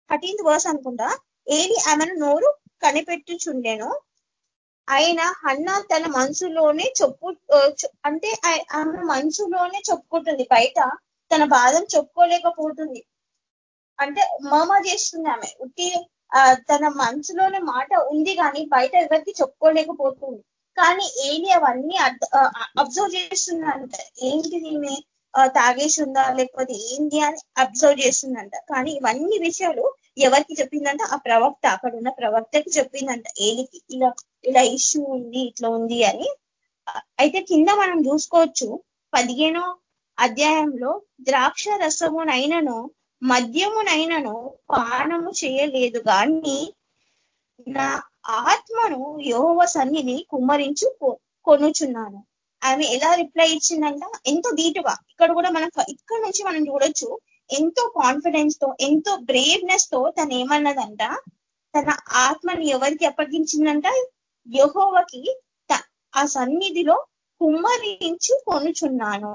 థర్టీన్త్ వర్స్ అనుకుంటా. ఏది ఆమెను నోరు కనిపెట్టుచుండెను ఆయన అన్న తన మనసులోనే చెప్పు అంటే ఆమె మనసులోనే చెప్పుకుంటుంది. బయట తన బాధను చెప్పుకోలేకపోతుంది. అంటే మామ చేస్తుంది ఆమె. ఉట్టి తన మనసులోనే మాట ఉంది కానీ బయట ఎవరికి చెప్పుకోలేకపోతుంది. కానీ ఏలి అవన్నీ అబ్జర్వ్ చేస్తుందంట. ఏంటి ఈమె తాగేసిందా లేకపోతే ఏంటి అని అబ్జర్వ్ చేస్తుందంట. కానీ ఇవన్నీ విషయాలు ఎవరికి చెప్పిందంట? ఆ ప్రవక్త అక్కడ ఉన్న ప్రవక్తకి చెప్పిందంట. ఏలికి ఇలా ఇలా ఇష్యూ ఉంది ఇట్లా ఉంది అని. అయితే కింద మనం చూసుకోవచ్చు. పదిహేనో అధ్యాయంలో ద్రాక్ష రసము నైనను మద్యమునైనను పానము చేయలేదు. కానీ నా ఆత్మను యోహవ సన్నిని కుమ్మరించు కొనుచున్నాను. ఆమె ఎలా రిప్లై ఇచ్చిందంట? ఎంతో ధీటుగా. ఇక్కడ కూడా మనం ఇక్కడ నుంచి మనం చూడొచ్చు ఎంతో కాన్ఫిడెన్స్తో ఎంతో బ్రేవ్నెస్తో తను ఏమన్నదంట? తన ఆత్మని ఎవరికి అప్పగించిందంట? యహోవకి ఆ సన్నిధిలో కుమ్మరించి కొనుచున్నాను.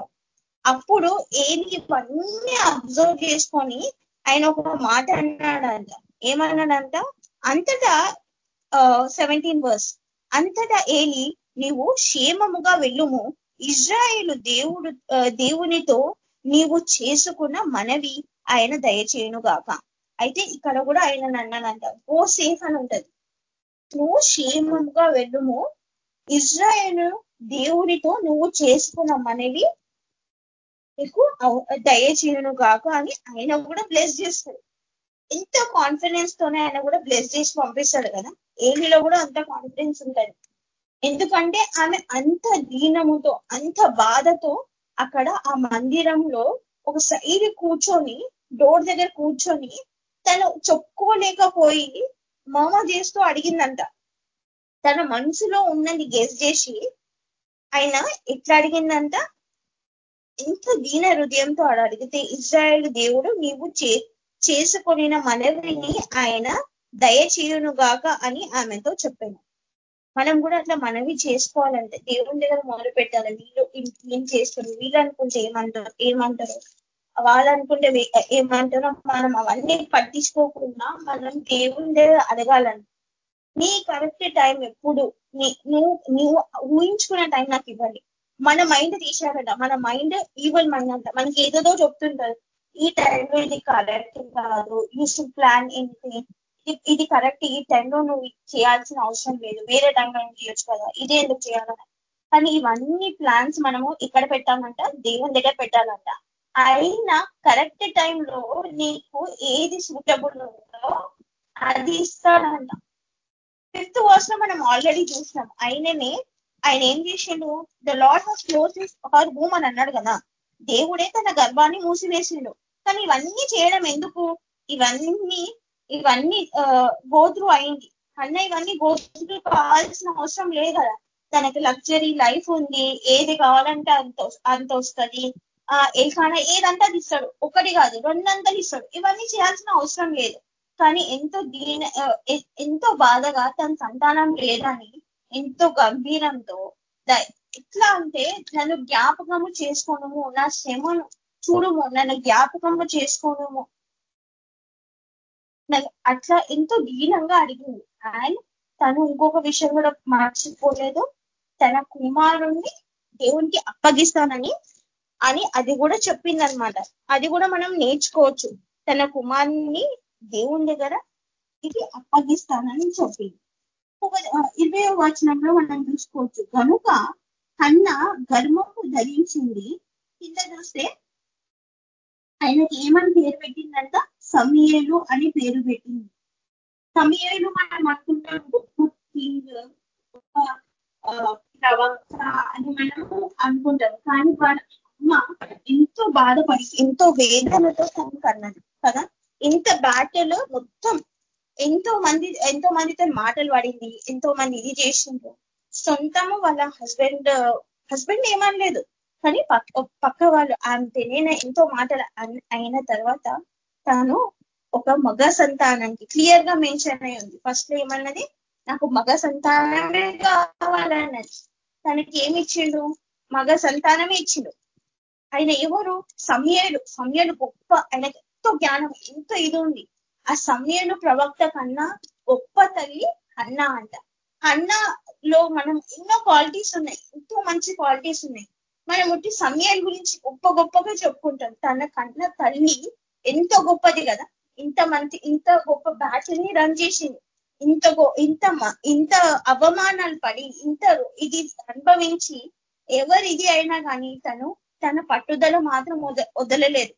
అప్పుడు ఏమి ఇవన్నీ అబ్జర్వ్ చేసుకొని ఆయన ఒక మాట అన్నాడంట. ఏమన్నాడంట? అంతటా సెవెంటీన్ వర్స్ అంతటా ఏలి నీవు క్షేమముగా వెళ్ళుము. ఇజ్రాయేలు దేవుడు దేవునితో నీవు చేసుకున్న మనవి ఆయన దయచేయును గాక. అయితే ఇక్కడ కూడా ఆయన అన్నానంట ఓ సేఫ్ అని ఉంటది. నువ్వు క్షేమంగా వెళ్ళుము. ఇజ్రాయేల్ దేవుడితో నువ్వు చేసుకున్న మనవి నీకు దయచేయును కాక అని ఆయన కూడా బ్లెస్ చేస్తాడు. ఎంత కాన్ఫిడెన్స్ తోనే ఆయన కూడా బ్లెస్ చేసి పంపిస్తాడు కదా. ఏమిలో కూడా అంత కాన్ఫిడెన్స్ ఉంటుంది. ఎందుకంటే ఆమె అంత దీనముతో అంత బాధతో అక్కడ ఆ మందిరంలో ఒక సైడ్ కూర్చొని డోర్ దగ్గర కూర్చొని తను చెప్పుకోలేకపోయి మామ చేస్తూ అడిగిందంట. తన మనసులో ఉన్నది గెస్ చేసి ఆయన ఎట్లా అడిగిందంట? ఎంత దీన హృదయంతో అడిగితే ఇజ్రాయేల్ దేవుడు నీవు చే చేసుకొనిన మనవిని ఆయన దయచేయును గాక అని ఆమెతో చెప్పాను. మనం కూడా అట్లా మనవి చేసుకోవాలంటే దేవుని దగ్గర మొదలు పెట్టాలి. వీళ్ళు ఏం చేస్తారు? వీళ్ళు అనుకుంటే ఏమంటారు? ఏమంటారు? వాళ్ళు అనుకుంటే ఏమంటారో మనం అవన్నీ పట్టించుకోకుండా మనం దేవుని దగ్గర అడగాలని. నీ కరెక్ట్ టైం ఎప్పుడు? నీ నువ్వు నువ్వు ఊహించుకున్న టైం నాకు ఇవ్వండి. మన మైండ్ తీసేయాలంట మన మైండ్ ఈవెల్ మైండ్ అంట మనకి ఏదేదో చెప్తుంటారు. ఈ టైంలో ఇది కరెక్ట్ కాదు. యూ షుడ్ ప్లాన్ ఎనీథింగ్ ఇది కరెక్ట్ ఈ టైంలో నువ్వు చేయాల్సిన అవసరం లేదు. వేరే టైంలో చేయొచ్చు కదా. ఇదే ఎందుకు చేయాలని కానీ ఇవన్నీ ప్లాన్స్ మనము ఇక్కడ పెట్టామంట దేవుని దగ్గర పెట్టాలంట. అయినా కరెక్ట్ టైంలో నీకు ఏది సూటబుల్ ఉందో అది ఇస్తాడంట. ఫిఫ్త్ వర్స్లో మనం ఆల్రెడీ చూసినాం. అయిననే ఆయన ఏం చేసిండు? The Lord has close her womb అని అన్నాడు కదా. దేవుడే తన గర్భాన్ని మూసివేసిండు. కానీ ఇవన్నీ చేయడం ఎందుకు? ఇవన్నీ ఇవన్నీ గోత్రు అయింది. అన్న ఇవన్నీ గోత్రు కావాల్సిన అవసరం లేదు కదా. తనకి లగ్జరీ లైఫ్ ఉంది. ఏది కావాలంటే అంత అంత వస్తుంది. ఆ ఏదంతా ఇస్తాడు ఒకటి కాదు రెండంతలు ఇస్తాడు. ఇవన్నీ చేయాల్సిన అవసరం లేదు. కానీ ఎంతో దీన ఎంతో బాధగా తన సంతానం లేదని ఎంతో గంభీరంతో ఎట్లా అంటే నన్ను జ్ఞాపకము చేసుకోవడము నా శ్రమను చూడము నన్ను జ్ఞాపకము చేసుకోవడము అట్లా ఎంతో దీనంగా అడిగింది. అండ్ తను ఇంకొక విషయం కూడా మార్చిపోలేదు. తన కుమారుణ్ణి దేవునికి అప్పగిస్తానని అని అది కూడా చెప్పిందనమాట అది కూడా మనం నేర్చుకోవచ్చు. తన కుమారుని దేవుని దగ్గర ఇది అప్పగిస్తానని చెప్పింది. ఇరవై వచనంలో మనం చూసుకోవచ్చు. కనుక కన్న గర్మము ధరించింది. కింద చూస్తే ఆయనకి ఏమని పేరు పెట్టిందంట? సమయలు అని పేరు పెట్టింది. సమయలు మనం అనుకుంటాం. కింగ్ ప్రవక్త అని మనం అనుకుంటాం. కానీ వాళ్ళ అమ్మ ఎంతో బాధపడి ఎంతో వేదనతో తను కన్నది. కదా? ఇంత బాటలో మొత్తం ఎంతో మంది ఎంతో మందితో మాటలు పడింది ఎంతో మంది ఇది చేసిండ్రు. సొంతము వాళ్ళ హస్బెండ్ హస్బెండ్ ఏమనలేదు. కానీ పక్క పక్క వాళ్ళు ఆమె ఎంతో మాటలు అయిన తర్వాత తాను ఒక మగ సంతానానికి క్లియర్గా మెన్షన్ అయి ఉంది. ఫస్ట్ ఏమన్నది? నాకు మగ సంతానమే కావాలన్నది. తనకి ఏమి ఇచ్చిండు మగ సంతానమే ఇచ్చిండు ఆయన ఎవరు? సమయలు. సమయలు గొప్ప. ఆయనకి ఎంతో జ్ఞానం ఎంతో ఇది ఉంది. ఆ సమయను ప్రవక్త కన్నా గొప్ప తల్లి అన్న అంట. అన్నలో మనం ఎన్నో క్వాలిటీస్ ఉన్నాయి. ఎంతో మంచి క్వాలిటీస్ ఉన్నాయి. మనం ఉట్టి సమయాల గురించి గొప్ప గొప్పగా చెప్పుకుంటాం. తన కన్న తల్లి ఎంతో గొప్పది కదా. ఇంత మంచి ఇంత గొప్ప బ్యాటిల్ని రన్ చేసింది. ఇంత ఇంత ఇంత అవమానాలు పడి ఇంత ఇది అనుభవించి ఎవరు ఇది అయినా కానీ తను తన పట్టుదల మాత్రం వదలలేదు.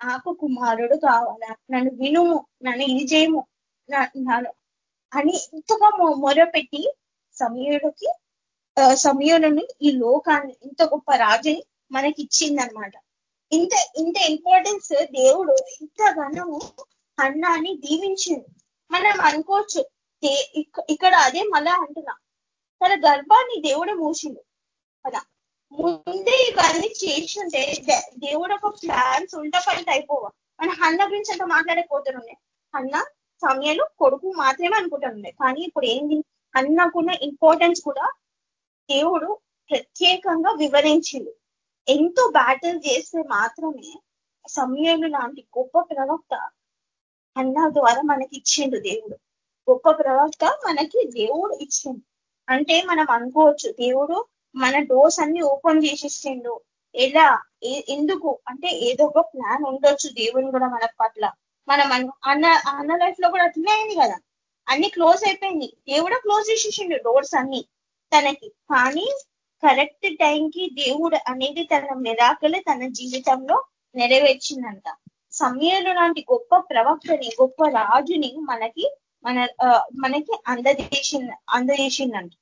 నాకు కుమారుడు కావాలి. నన్ను వినుము నన్ను ఇది చేయము అని ఇంతగా మొరపెట్టి సమయుడికి సమయంలోని ఈ లోకాన్ని ఇంత గొప్ప రాజుని మనకి ఇచ్చిందనమాట ఇంత ఇంత ఇంపార్టెన్స్ దేవుడు ఇంతగానో అన్నాన్ని దీవించింది. మనం అనుకోవచ్చు ఇక్కడ అదే మళ్ళా అంటున్నా. తన గర్భాన్ని దేవుడే మూసిండు. కదా? ముందే ఇవన్నీ చేసింటే దేవుడు ఒక ప్లాన్స్ ఉంట పని అయిపోవా మన అన్న గురించి అంత మాట్లాడకపోతుండే అన్న సమయాలు కొడుకు మాత్రమే అనుకుంటుండే కానీ ఇప్పుడు ఏంది? అన్నకున్న ఇంపార్టెన్స్ కూడా దేవుడు ప్రత్యేకంగా వివరించింది ఎంతో బ్యాటిల్ చేస్తే మాత్రమే సమయాలు లాంటి గొప్ప ప్రవక్త అన్న ద్వారా మనకి ఇచ్చిండు దేవుడు. గొప్ప ప్రవక్త మనకి దేవుడు ఇచ్చిండు. అంటే మనం అనుకోవచ్చు దేవుడు మన డోర్స్ అన్ని ఓపెన్ చేసేసిండు. ఎలా? ఎందుకు? అంటే ఏదో ఒక ప్లాన్ ఉండొచ్చు దేవుని కూడా మన పట్ల. మనం అన్న అన్న లైఫ్లో కూడా అట్లనే అయింది కదా. అన్ని క్లోజ్ అయిపోయింది. దేవుడు క్లోజ్ చేసేసిండు డోర్స్ అన్ని తనకి. కానీ కరెక్ట్ టైంకి దేవుడు అనేది తన మిరాకలు తన జీవితంలో నెరవేర్చిందంట. సమయంలో లాంటి గొప్ప ప్రవక్తని గొప్ప రాజుని మనకి మన మనకి అందజేసి అందజేసిందంట.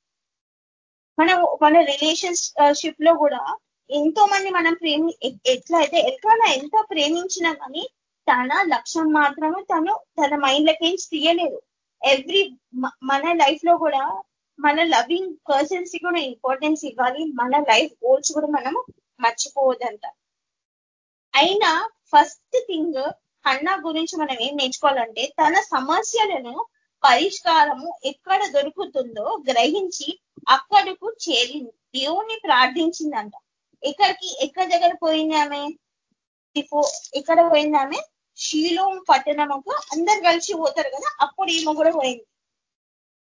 మనం మన రిలేషన్షిప్ uh, లో కూడా ఎంతో మంది మనం ప్రేమి ఎట్లా అయితే ఎట్లా ఎంత ప్రేమించినా కానీ తన లక్ష్యం మాత్రమే తను తన మైండ్ లకి తీయలేదు. ఎవ్రీ మన లైఫ్లో కూడా మన లవింగ్ పర్సన్స్కి కూడా ఇంపార్టెన్స్ ఇవ్వాలి. మన లైఫ్ గోల్స్ కూడా మనము మర్చిపోవద్దంట. అయినా ఫస్ట్ థింగ్ అన్న గురించి మనం ఏం నేర్చుకోవాలంటే తన సమస్యలను పరిష్కారము ఎక్కడ దొరుకుతుందో గ్రహించి అక్కడకు చేరింది దేవుణ్ణి ప్రార్థించిందంట. ఎక్కడికి? ఎక్కడ దగ్గర పోయిందామే ఎక్కడ పోయిందామే షీలోం పట్టణముకు అందరు కలిసి పోతారు కదా అప్పుడు ఈమె కూడా పోయింది.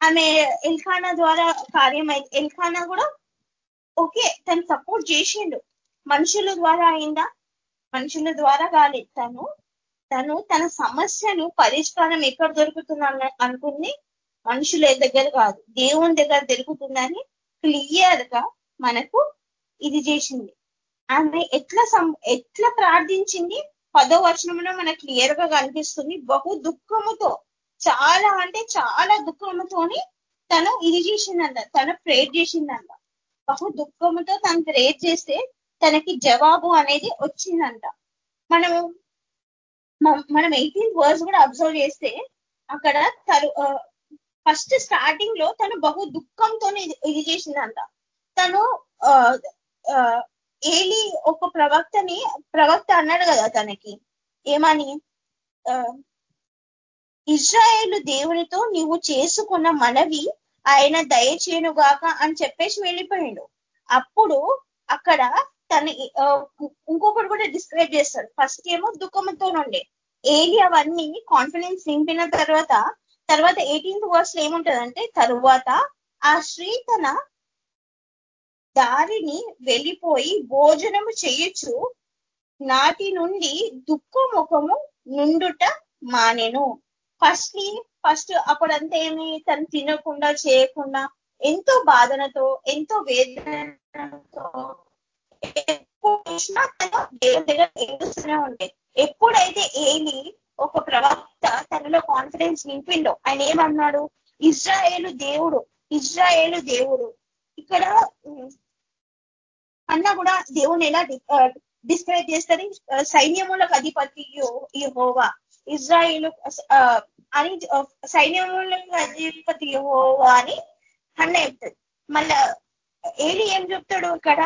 ఆమె ఎల్ఖానా ద్వారా కార్యం అయింది ఎల్ఖానా కూడా ఓకే తను సపోర్ట్ చేసిండు. మనుషుల ద్వారా అయిందా? మనుషుల ద్వారా కాలేదు తను. తను తన సమస్యను పరిష్కారం ఎక్కడ దొరుకుతుందని అనుకుంది మనుషుల దగ్గర కాదు దేవుని దగ్గర దొరుకుతుందని క్లియర్గా మనకు ఇది చేసింది. ఆమె ఎట్లా ఎట్లా ప్రార్థించింది? పదో వచనంలో మనకు క్లియర్గా కనిపిస్తుంది. బహు దుఃఖముతో చాలా అంటే చాలా దుఃఖముతోని తను ఇది చేసిందంట తను ప్రేర్ చేసిందంట. బహు దుఃఖముతో తను ప్రేర్ చేస్తే తనకి జవాబు అనేది వచ్చిందంట. మనము మనం ఎయిటీన్త్ వర్స్ కూడా అబ్జర్వ్ చేస్తే అక్కడ తను ఫస్ట్ స్టార్టింగ్లో తను బహు దుఃఖంతో ఇది చేసిందంట. తను ఏలి ఒక ప్రవక్తని ప్రవక్త అన్నాడు కదా తనకి ఏమని? ఇజ్రాయేల్ దేవునితో నీవు చేసుకున్న మనవి ఆయన దయచేనుగాక అని చెప్పేసి వెళ్ళిపోయాడు. అప్పుడు అక్కడ తన ఇంకొకటి కూడా డిస్క్రైబ్ చేస్తాడు. ఫస్ట్ ఏమో దుఃఖంతో ఉండే ఏలి అవన్నీ కాన్ఫిడెన్స్ నింపిన తర్వాత తర్వాత ఎయిటీన్త్ వర్స్లో ఏముంటదంటే తరువాత ఆ స్త్రీ తన దారిని వెళ్ళిపోయి భోజనము చేయొచ్చు నాటి నుండి దుఃఖముఖము నుండుట మానేను. ఫస్ట్ ఫస్ట్ అప్పుడంతా ఏమి తను తినకుండా చేయకుండా ఎంతో బాధనతో ఎంతో వేదనతో దేవుని దగ్గర ఎదుస్తూనే ఉండే. ఎప్పుడైతే ఏమి ఒక ప్రవక్త తనలో కాన్ఫిడెన్స్ నింపిండో ఆయన ఏమన్నాడు? ఇజ్రాయేలు దేవుడు ఇజ్రాయేలు దేవుడు. ఇక్కడ అన్న కూడా దేవుని ఎలా డిస్క్రైబ్ చేస్తుంది సైన్యములకు అధిపతి హోవా ఇజ్రాయేలు అని సైన్యములకు అధిపతి హోవా అని అన్న చెప్తుంది మళ్ళా ఏలి ఏం చెప్తాడు ఇక్కడ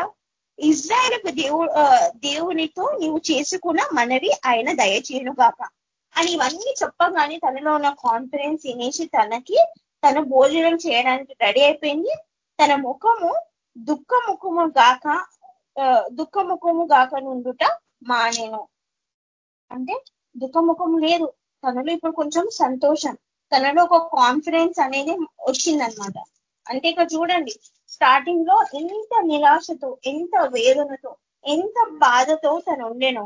ఇజ్రాయలకు దేవు దేవునితో నీవు చేసుకున్న మనవి ఆయన దయచేయను కాక అని ఇవన్నీ చెప్పగానే తనలో ఉన్న కాన్ఫిడెన్స్ వినేసి తనకి తను భోజనం చేయడానికి రెడీ అయిపోయింది. తన ముఖము దుఃఖ ముఖము గాక దుఃఖ ముఖము గాక నుండుట మానేను. అంటే దుఃఖముఖం లేదు తనలో ఇప్పుడు కొంచెం సంతోషం. తనలో ఒక కాన్ఫిడెన్స్ అనేది వచ్చిందనమాట అంటే ఇక చూడండి స్టార్టింగ్లో ఎంత నిరాశతో ఎంత వేదనతో ఎంత బాధతో తను ఉండెనో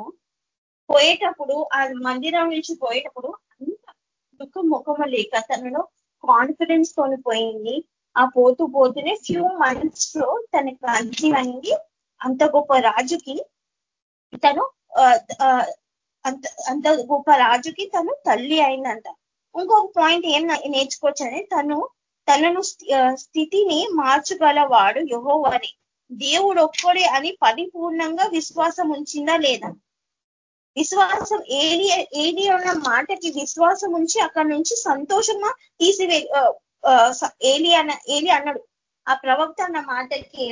పోయేటప్పుడు ఆ మందిరం నుంచి పోయేటప్పుడు అంత దుఃఖం ముఖము లేక తనలో కాన్ఫిడెన్స్ తోని పోయింది. ఆ పోతూ పోతూనే ఫ్యూ మంత్స్లో తనకి అనేది అంత గొప్ప రాజుకి తను అంత అంత గొప్ప రాజుకి తను తల్లి అయిందంట. ఇంకొక పాయింట్ ఏం నేర్చుకోవచ్చు తను తనను స్థితిని మార్చగలవాడు యహోవని. దేవుడు ఒక్కడే అని పరిపూర్ణంగా విశ్వాసం ఉంచిందా లేదా? విశ్వాసం ఏది ఏది అన్న మాటకి విశ్వాసం ఉంచి అక్కడి నుంచి సంతోషంగా తీసివే ఏలి అన్న ఏలి అన్నాడు. ఆ ప్రవక్త అన్న మాటకి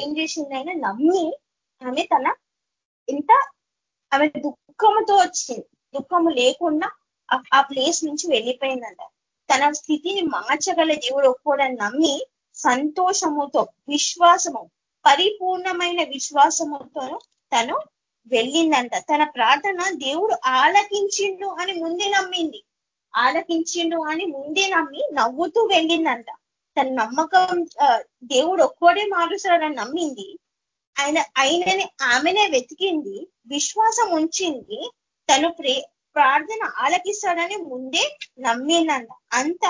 ఏం చేసిందైనా నమ్మి ఆమె తన ఇంత ఆమె దుఃఖముతో వచ్చింది. దుఃఖము లేకుండా ఆ ప్లేస్ నుంచి వెళ్ళిపోయిందంట. తన స్థితిని మార్చగల దేవుడు ఒక్కోడని నమ్మి సంతోషముతో విశ్వాసము పరిపూర్ణమైన విశ్వాసముతో తను వెళ్ళిందంట. తన ప్రార్థన దేవుడు ఆలకించిండు అని ముందే నమ్మింది. ఆలకించిండు అని ముందే నమ్మి నవ్వుతూ వెళ్ళిందంట. తన నమ్మకం దేవుడు ఒక్కడే మారుస్తాడని నమ్మింది. ఆయన ఆయనని ఆమెనే వెతికింది. విశ్వాసం ఉంచింది. తను ప్రే ప్రార్థన ఆలకిస్తాడని ముందే నమ్మిందంట అంత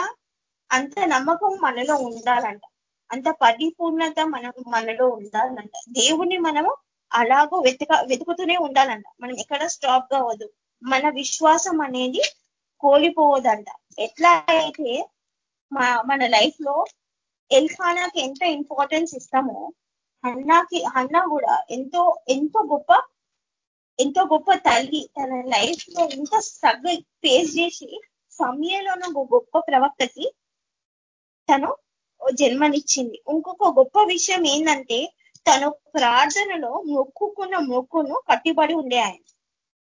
అంత నమ్మకం మనలో ఉండాలంట. అంత పరిపూర్ణత మన మనలో ఉండాలంట. దేవుని మనము అలాగో వెతుక వెతుకుతూనే ఉండాలంట. మనం ఎక్కడ స్టాప్ కావద్దు. మన విశ్వాసం అనేది కోల్పోవద్దంట ఎట్లా అయితే మన లైఫ్లో ఎల్ఖానాకి ఎంత ఇంపార్టెన్స్ ఇస్తామో హన్నాకి హన్నా కూడా ఎంతో ఎంతో గొప్ప ఎంతో గొప్ప తల్లి తన లైఫ్లో ఎంత స్ట్రగుల్ ఫేస్ చేసి సమయంలోనూ గొప్ప ప్రవక్తకి తను జన్మనిచ్చింది. ఇంకొక గొప్ప విషయం ఏంటంటే తను ప్రార్థనలో మొక్కుకున్న మొక్కును కట్టుబడి ఉండే ఆయన.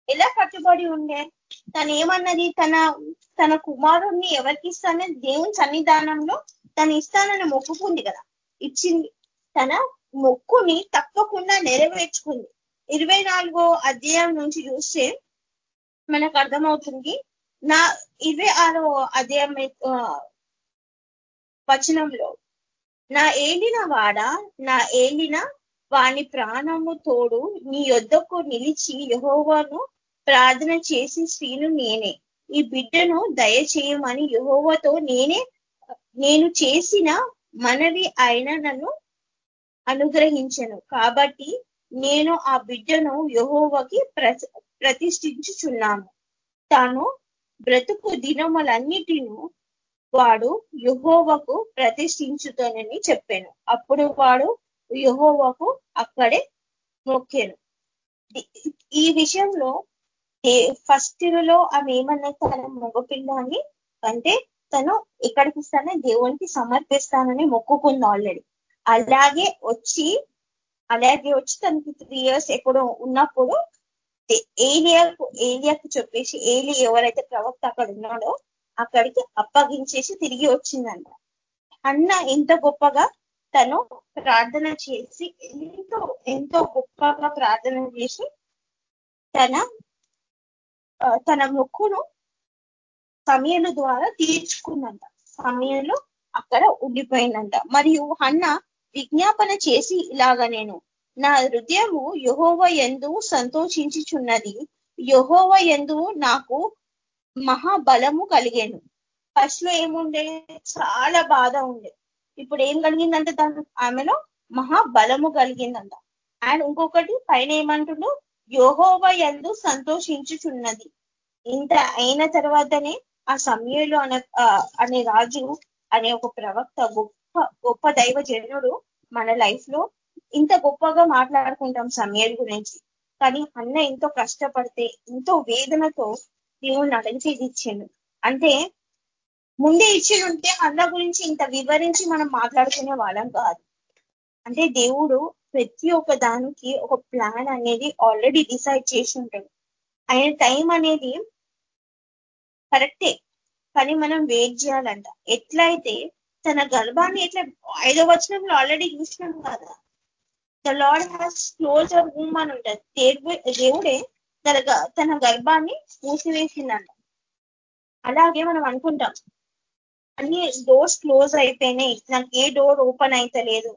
ఎలా కట్టుబడి ఉండే? తను ఏమన్నది? తన తన కుమారుణ్ణి ఎవరికి ఇస్తానని? దేవుని సన్నిధానంలో తను ఇస్తానని మొక్కుకుంది కదా. ఇచ్చింది. తన మొక్కుని తప్పకుండా నెరవేర్చుకుంది. ఇరవై నాలుగో అధ్యాయం నుంచి చూస్తే మనకు అర్థమవుతుంది. నా ఇరవై ఆరో అధ్యాయం వచనంలో నా ఏలిన వాడ నా ఏలిన వాని ప్రాణము తోడు నీ యొద్దకు నిలిచి యహోవాను ప్రార్థన చేసి స్త్రీను నేనే. ఈ బిడ్డను దయచేయమని యహోవతో నేనే నేను చేసిన మనవి ఆయన నన్ను అనుగ్రహించను. కాబట్టి నేను ఆ బిడ్డను యహోవకి ప్రతిష్ఠించుచున్నాను. తాను బ్రతుకు దినములన్నిటిను వాడు యుహోవకు ప్రతిష్ఠించుతానని చెప్పాను. అప్పుడు వాడు యుహోవకు అక్కడే మొక్కాను. ఈ విషయంలో ఫస్ట్లో ఆమె ఏమన్నా తన మగపిల్లాన్ని అంటే తను ఎక్కడికి ఇస్తానని దేవునికి సమర్పిస్తానని మొక్కుకుంది ఆల్రెడీ. అలాగే వచ్చి అలాగే వచ్చి తనకి త్రీ ఇయర్స్ ఎక్కడో ఉన్నప్పుడు ఏలియాకు ఏలియాకు చెప్పేసి ఏలి ఎవరైతే ప్రవక్త అక్కడ ఉన్నాడో అక్కడికి అప్పగించేసి తిరిగి వచ్చిందంట. అన్న ఎంత గొప్పగా తను ప్రార్థన చేసి ఎంతో ఎంతో గొప్పగా ప్రార్థన చేసి తన తన మొక్కును సమయంలో ద్వారా తీర్చుకుందంట సమయంలో అక్కడ ఉండిపోయిందంట. మరియు అన్న విజ్ఞాపన చేసి ఇలాగా నేను నా హృదయము యహోవ ఎందు సంతోషించుచున్నది. యహోవ ఎందు నాకు మహాబలము కలిగాను. ఫస్ట్లో ఏముండే? చాలా బాధ ఉండే. ఇప్పుడు ఏం కలిగిందంటే దాని ఆమెలో మహాబలము కలిగిందంట. అండ్ ఇంకొకటి పైన ఏమంటుండో? యోహోవ ఎందు సంతోషించుచున్నది. ఇంత అయిన తర్వాతనే ఆ సమయంలో అనే అనే రాజు అనే ఒక ప్రవక్త గొప్ప గొప్ప దైవ జనుడు మన లైఫ్లో ఇంత గొప్పగా మాట్లాడుకుంటాం సమయాల గురించి. కానీ అన్న ఎంతో కష్టపడితే ఎంతో వేదనతో దేవుడిని అడిగి ఇచ్చిండు. అంటే ముందే ఇచ్చిండుంటే అన్న గురించి ఇంత వివరించి మనం మాట్లాడుకునే వాళ్ళం కాదు. అంటే దేవుడు ప్రతి ఒక్క దానికి ఒక ప్లాన్ అనేది ఆల్రెడీ డిసైడ్ చేసి ఉంటాడు. ఆయన టైం అనేది కరెక్టే కానీ మనం వెయిట్ చేయాలంట. ఎట్లయితే తన గర్భాన్ని ఇట్లా ఐదో వచనంలో ఆల్రెడీ చూసినాం కదా. The Lord has close our room అని ఉంటుంది. దేవుడే తన తన గర్భాన్ని మూసివేసిందంట. అలాగే మనం అనుకుంటాం. అన్ని డోర్స్ క్లోజ్ అయిపోయినాయి. నాకు ఏ డోర్ ఓపెన్ అయితలేదు.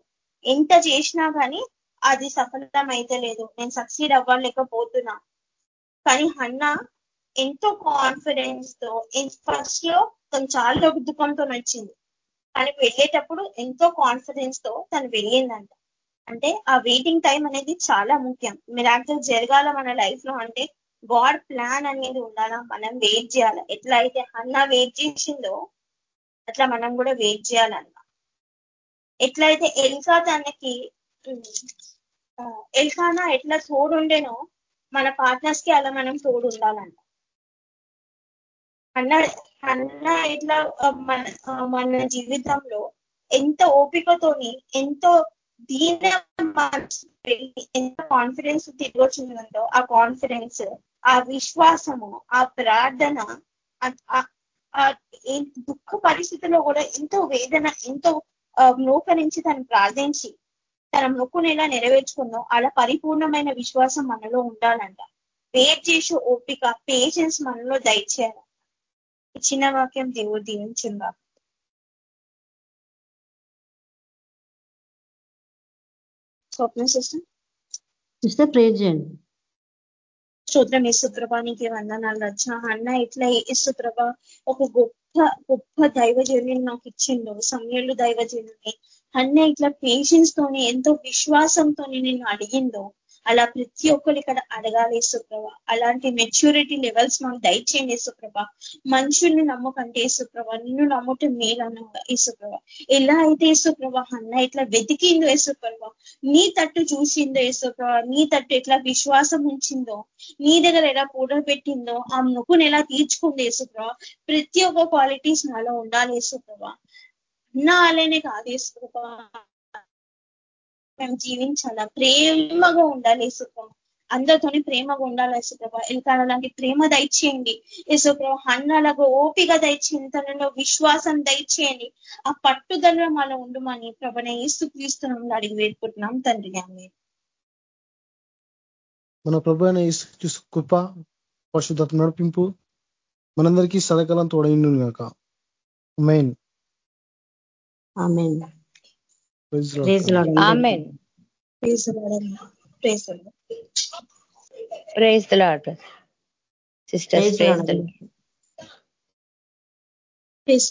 ఎంత చేసినా కానీ అది సఫలం అయితలేదు నేను సక్సీడ్ అవ్వలేకపోతున్నా. కానీ అన్న ఎంతో కాన్ఫిడెన్స్తో ఫస్ట్లో తను చాలా దుఃఖంతో నచ్చింది కానీ వెళ్ళేటప్పుడు ఎంతో కాన్ఫిడెన్స్తో తను వెళ్ళిందంట. అంటే ఆ వెయిటింగ్ టైం అనేది చాలా ముఖ్యం. మిరాకిల్ జరగాల మన లైఫ్లో అంటే గాడ్ ప్లాన్ అనేది ఉండాలా? మనం వెయిట్ చేయాలి? ఎట్లా అయితే అన్న వెయిట్ చేసిందో అట్లా మనం కూడా వెయిట్ చేయాలన్న. ఎట్లయితే ఎల్కా తనకి ఎల్కానా ఎట్లా తోడుండేనో మన పార్ట్నర్స్కి అలా మనం తోడు ఉండాలంట అన్న అన్న ఇట్లా మన మన జీవితంలో ఎంత ఓపికతోని ఎంతో దీన ఎంత కాన్ఫిడెన్స్ తిరిగొచ్చిందో ఆ కాన్ఫిడెన్స్ ఆ విశ్వాసము ఆ ప్రార్థన దుఃఖ పరిస్థితిలో కూడా ఎంతో వేదన ఎంతో నూక నుంచి తను ప్రార్థించి తన మొక్కును ఎలా నెరవేర్చుకుందో అలా పరిపూర్ణమైన విశ్వాసం మనలో ఉండాలంట. వెయిట్ చేసే ఓపిక పేషెన్స్ మనలో దయచేయాలి. ఇచ్చిన వాక్యం దేవుడు దీవించిందా? స్వప్న సిస్టర్? ప్రేజ్ చేయండి. స్తోత్రం యేసుప్రభ నీకే వందనాలు రచ్చ. అన్న ఇట్లా యేసుప్రభ ఒక గొప్ప గొప్ప దైవజనుని నాకు ఇచ్చిండు. సమయంలో దైవజనుని. అన్న ఇట్లా పేషెన్స్ తోని ఎంతో విశ్వాసంతో నేను అడిగిందో అలా ప్రతి ఒక్కరు ఇక్కడ అడగాలి సుప్రభ. అలాంటి మెచ్యూరిటీ లెవెల్స్ మాకు దయచేయండి సుప్రభ. మనుషుల్ని నమ్మకంటే సుప్రభ. నిన్ను నమ్ముట మేలన్న యేసుప్రభ ఎలా అయితే యేసుప్రభ అన్న ఇట్లా వెతికిందో యేసుప్రభ నీ తట్టు చూసిందో యేసుప్రభ నీ తట్టు ఎట్లా విశ్వాసం ఉంచిందో. నీ దగ్గర ఎలా పూట పెట్టిందో ఆ ముక్కును ఎలా తీర్చుకుంది యేసుప్రభ ప్రతి ఒక్క క్వాలిటీస్ నాలో ఉండాలి యేసుప్రభ నా అలానే కాదు యేసుప్రభ మేము జీవించాలా? ప్రేమగా ఉండాలి యేసుప్రభ. అందరితోని ప్రేమగా ఉండాలి యేసుప్రభ? ఎల్కాల లాంటి ప్రేమ దయచేయండి. యేసుప్రభ అన్నలాగా ఓపిక దయచేయండి. తనలో విశ్వాసం దయచేయండి. ఆ పట్టుదల మనం ఉండమని ప్రభన ఏసు క్రీస్తున్నాం అడిగి వేడుకుంటున్నాం తండ్రి. ఆమె మన ప్రభు అయిన యేసుక్రీస్తు కృప పరిశుద్ధత నడిపింపు మనందరికీ సదకాలం తోడైండు గాక. Main Praise Lord amen praise praise praise the Lord sisters Praise the praise Lord. Praise